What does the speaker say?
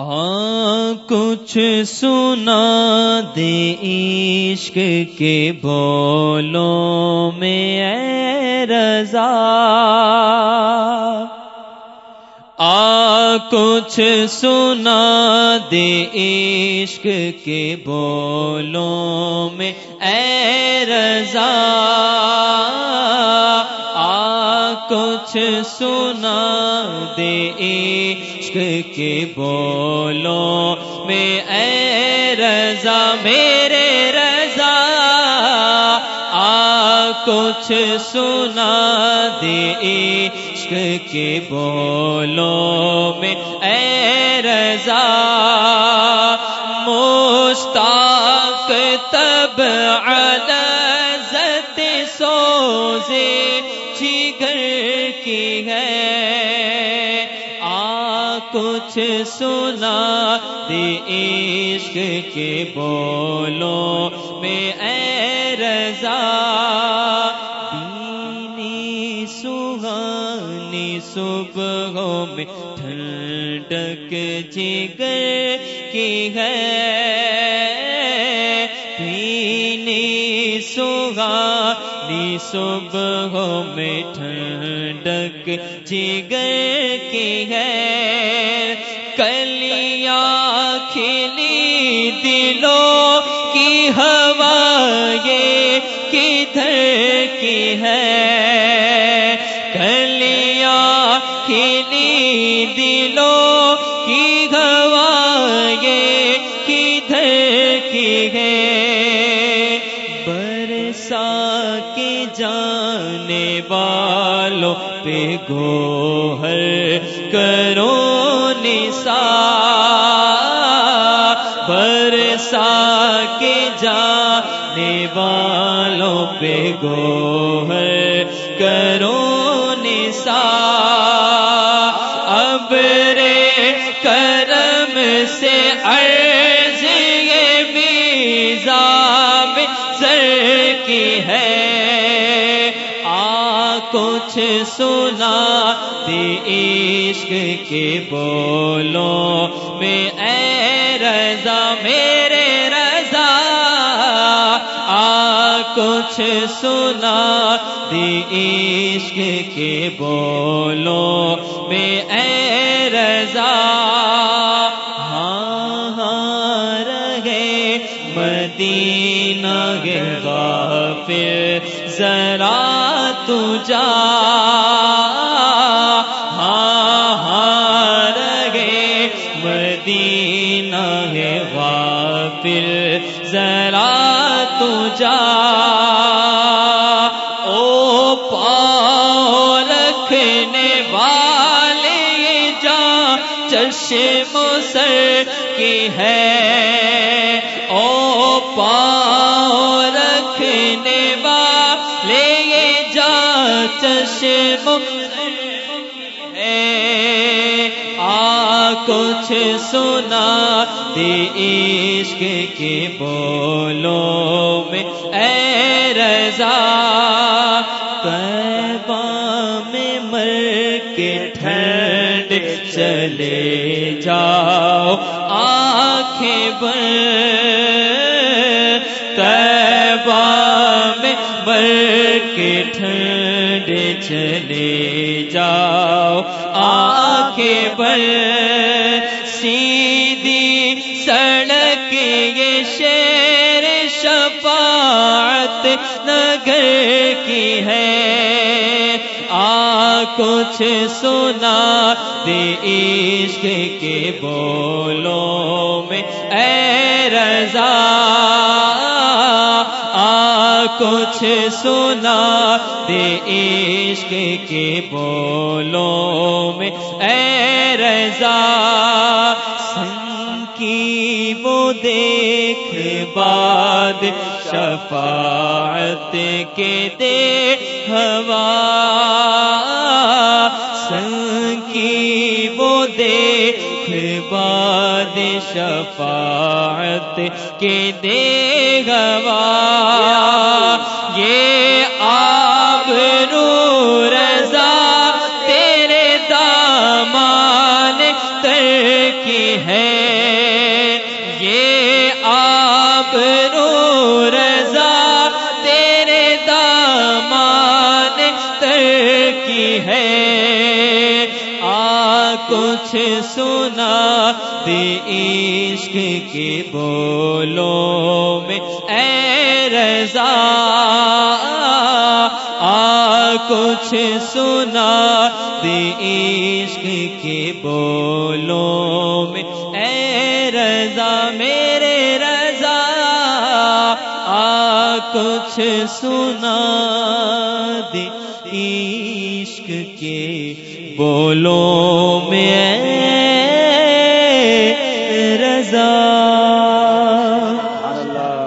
آ کچھ سنا دے عشق کے بولوں میں، اے رضا۔ آ کچھ سنا دے عشق کے بولوں میں، اے رضا۔ آ کچھ سنا دے عشق کے بولوں رضا، میرے رضا، آ، کچھ سنا دے، عشق کے بولوں میں، اے رضا مستاق تب عدزت سوزے، جگر کی ہے کچھ سنا دے عشق کے بولوں میں، اے رضا، دینی سہانی صبحوں میں ٹھنڈک جگر کی ہے۔ دینی سہانی صبحوں میں ٹھنڈک جگر کی ہے کلیاں کھلی دلوں کی ہوا یہ کدھر کی ہے۔ کلیاں کھلی دلوں کی ہوا یہ کدھر کی ہے۔ برسا کے جانے والوں پہ گوہر کرو نسا، برسا کے جانے والوں پہ گوہر کرو نسا۔ اب رے کرم سے عرض یہ میزاب سر کی ہے۔ کچھ سنا دے عشق کے بولوں میں، اے رضا، میرے رضا، آ کچھ سنا دے عشق کے بولوں میں، اے رضا ہاں ہاں رہے مدینہ گے غافر ذرا تجا ہاں ہاں رہے۔ مدینہ ہے غافر ذرا تجا او پاؤ رکھنے والے جا۔ چشم سر کی ہے۔ کچھ سنا دے عشق کے بولوں میں، اے رضا کعبہ میں مر کے ٹھنڈ چلے جاؤ، آنکھیں بند کعبہ میں مر کے ٹھنڈ چلے جاؤ، آنکھیں بند سیدھی سڑک یہ شیر شفاعت نگر کی ہے۔ آ، کچھ سنا دے عشق کے بولوں میں، اے رضا۔ آ، کچھ سنا دے عشق کے بولوں میں، اے رضا۔ دیکھ باد شفاعت کے دے ہوا۔ سن کی وہ دیکھ باد شفاعت کے دے ہوا۔ یہ کچھ سنا دے عشق کے بولوں میں۔ اے رضا، آ، کچھ سنا دے عشق کے بولوں میں۔ اے رضا، میرے رضا، آ، کچھ سنا دے عشق کے بولوں میں